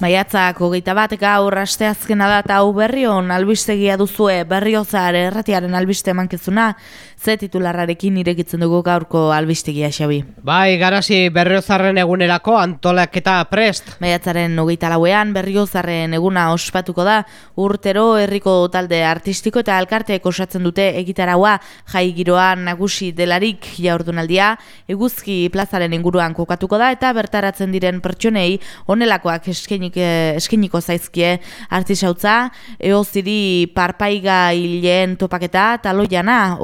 Maiatzak hogeita bat gaur asteazkena da eta hau berrion albistegia duzue berriozar erratiaren albiste mankezuna, ze titularrarekin irekitzen dugu gaurko albistegia xabi. Bai, garasi berriozarren egunerako antolaketa prest. Maiatzaren hogeita lauean berriozarren eguna ospatuko da, urtero herriko talde artistiko eta alkarteek osatzen dute egitaraua jai giroan nagusi delarik jaurdunaldia, eguzki plazaren inguruan kokatuko da eta bertaratzen diren pertsonei onelakoak eskaini eskinik, eskiniko zaizkie artisautza, eoziri parpaiga hilen topaketa, talo jana,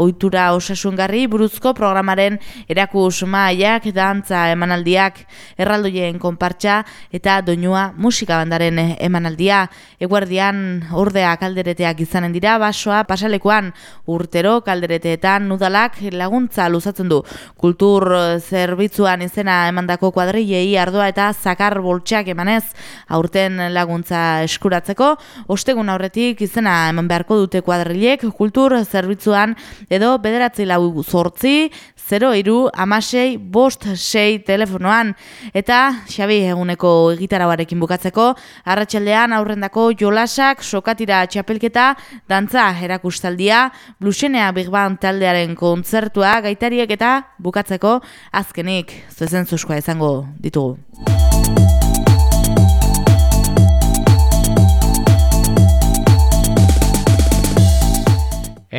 osasungarri buruzko programaren erakus maaiak, dantza emanaldiak, erraldoien konpartxa eta doinua musika bandaren emanaldia. Eguerdian ordea kaldereteak izanen dira, basoa pasalekoan urtero kaldereteetan nudalak laguntza luzatzen du. Kultur zerbitzuan izena emandako kuadrilei ardoa eta zakar boltsak emanez, aurten laguntza eskuratzeko, ostegun aurretik izena eman beharko dute kuadrilek, kultur zerbitzuan edo bederatzi lau zortzi, 0 iru, amasei, bost sei telefonoan, eta xabi eguneko egitarauarekin bukatzeko, arratsaldean aurrendako jolasak, sokatira txapelketa, dantza erakustaldia, blusenea Big Bang taldearen kontzertua, gaitariek eta bukatzeko azkenik, zuzen zuzkoa izango ditugu.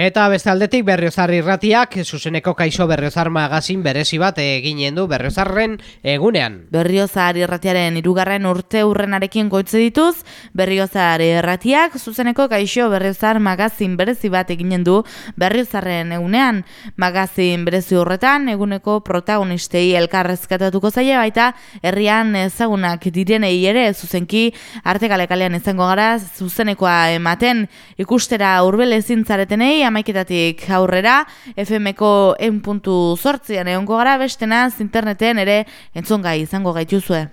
Eta beste aldetik berriozar irratiak, zuzeneko kaixo berriozar magazin berezi bat eginen du berriozarren egunean. Berriozar irratiaren irugarren urte urrenarekin goitze dituz, berriozar irratiak, zuzeneko kaixo berriozar magazin berezi bat eginen du berriozarren egunean. Magazin berezi horretan, eguneko protagonistei elkarrezkatatuko zaila baita, herrian ezagunak direnei ere, zuzenki arte kalekalean izango gara, zuzenekoa ematen ikustera urbele zintzaretenei, amaiketatik aurrera, FM-ko en puntu sortzian egongo gara, bestenaz interneten ere entzongai izango gaituzue.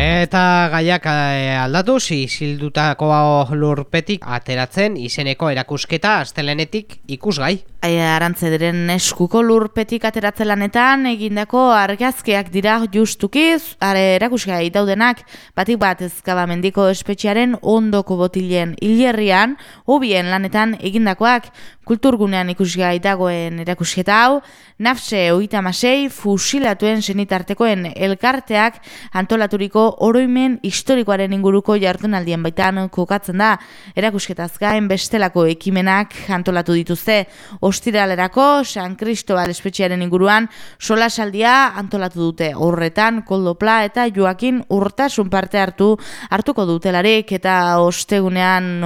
Eta gaiak eh, aldatu, zildutako lurpetik ateratzen izeneko erakusketa astelenetik ikusgai. Arantze diren eskuko lurpetik ateratzen lanetan egindako argazkeak dira justukiz, are erakusgai daudenak, batik bat ezkabamendiko espetxearen ondoko botilen hilerrian, hobien lanetan egindakoak, kulturgunean ikusgai dagoen erakusketa hau, nafse oita masei fusilatuen senitartekoen elkarteak antolaturiko oroimen historikoaren inguruko jardunaldien baitan kokatzen da, erakusketaz gain bestelako ekimenak antolatu dituzte, Ostiralerako San Cristobal espetxearen inguruan solasaldia antolatu dute. Horretan Koldopla eta Joakin Urtasun parte hartu hartuko dutelarik eta ostegunean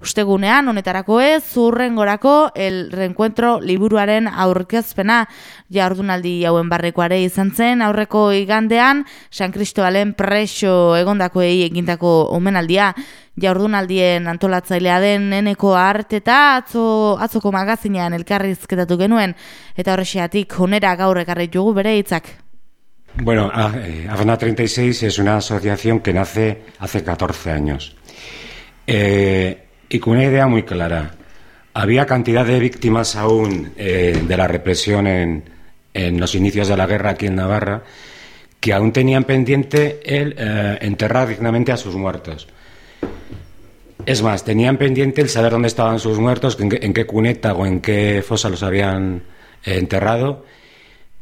ostegunean honetarako ez urrengorako el reencuentro liburuaren aurkezpena jardunaldi hauen barrekoare izan zen aurreko igandean San Cristobalen preso egondakoei egindako omenaldia jaurdunaldien antolatzailea den neneko art eta atzo, atzoko magazinean elkarrizketatu genuen eta horrexeatik honera gaur ekarri jugu bere hitzak. Bueno, Afna 36 es una asociación que nace hace 14 años eh, y con una idea muy clara. Había cantidad de víctimas aún eh, de la represión en, en los inicios de la guerra aquí en Navarra que aún tenían pendiente el eh, enterrar dignamente a sus muertos. Es más, tenían pendiente el saber dónde estaban sus muertos, en qué, cuneta o en qué fosa los habían eh, enterrado,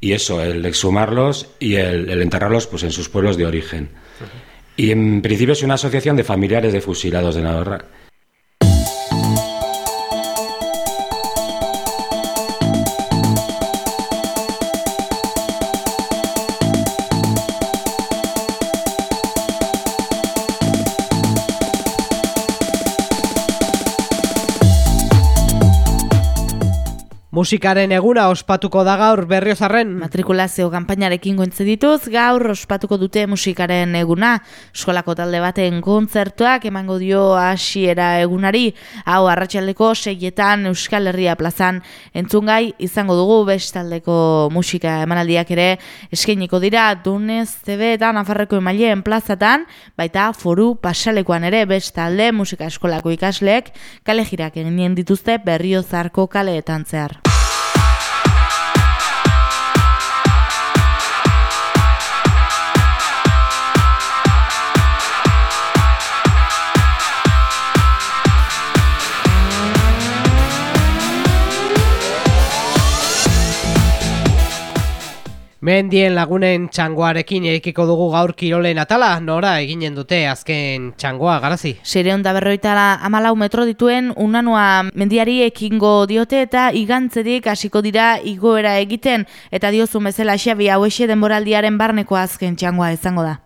y eso, el exhumarlos y el, el, enterrarlos pues, en sus pueblos de origen. Y en principio es una asociación de familiares de fusilados de Navarra. Musikaren eguna ospatuko da gaur berriozarren. Matrikulazio kanpainarekin gointze dituz, gaur ospatuko dute musikaren eguna. Eskolako talde baten kontzertuak emango dio hasiera egunari, hau arratsaldeko seietan Euskal Herria plazan entzungai izango dugu bestaldeko musika emanaldiak ere eskainiko dira Dunez TV eta Nafarreko emaileen plazatan, baita foru pasalekoan ere bestalde musika eskolako ikasleek kale jirak egin dituzte berriozarko kaleetan zehar. Mendien lagunen txangoarekin ekiko dugu gaur kirolen atala, nora eginen dute azken txangoa, garazi? Sereon da berroitala amalau metro dituen unanua mendiari ekingo diote eta igantzedik hasiko dira igoera egiten eta diozun bezala xabi hau denboraldiaren barneko azken txangoa izango da.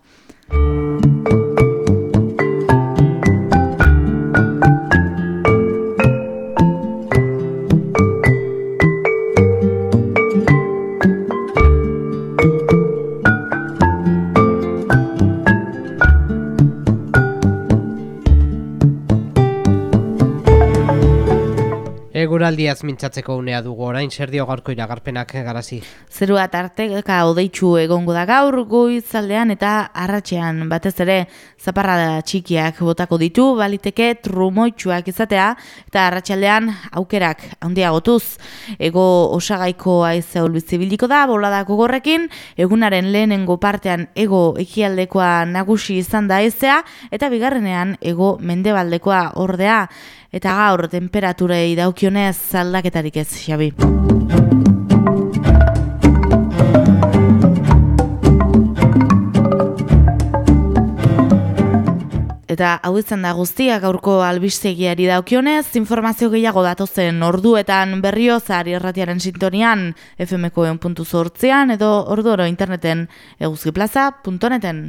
Eguraldiaz mintzatzeko unea dugu. Orain zer dio gaurko iragarpenak garazi. Zerua tarteka odeitzu egongo da gaur goizaldean eta arratsean. Batez ere zaparra da txikiak botako ditu baliteke trumoitsuak izatea eta arratsaldean aukerak handiagotuz. Ego osagaiko haize bizibiliko da boladako gorrekin egunaren lehenengo partean ego ekialdekoa nagusi izan da haizea eta bigarrenean ego mendebaldekoa ordea eta gaur temperaturei daukionez aldaketarik ez, Xabi. Eta hau izan da guztia gaurko albistegiari daukionez, informazio gehiago datozen orduetan berriozari erratiaren sintonian fmko edo orduro interneten eguzkiplaza.neten.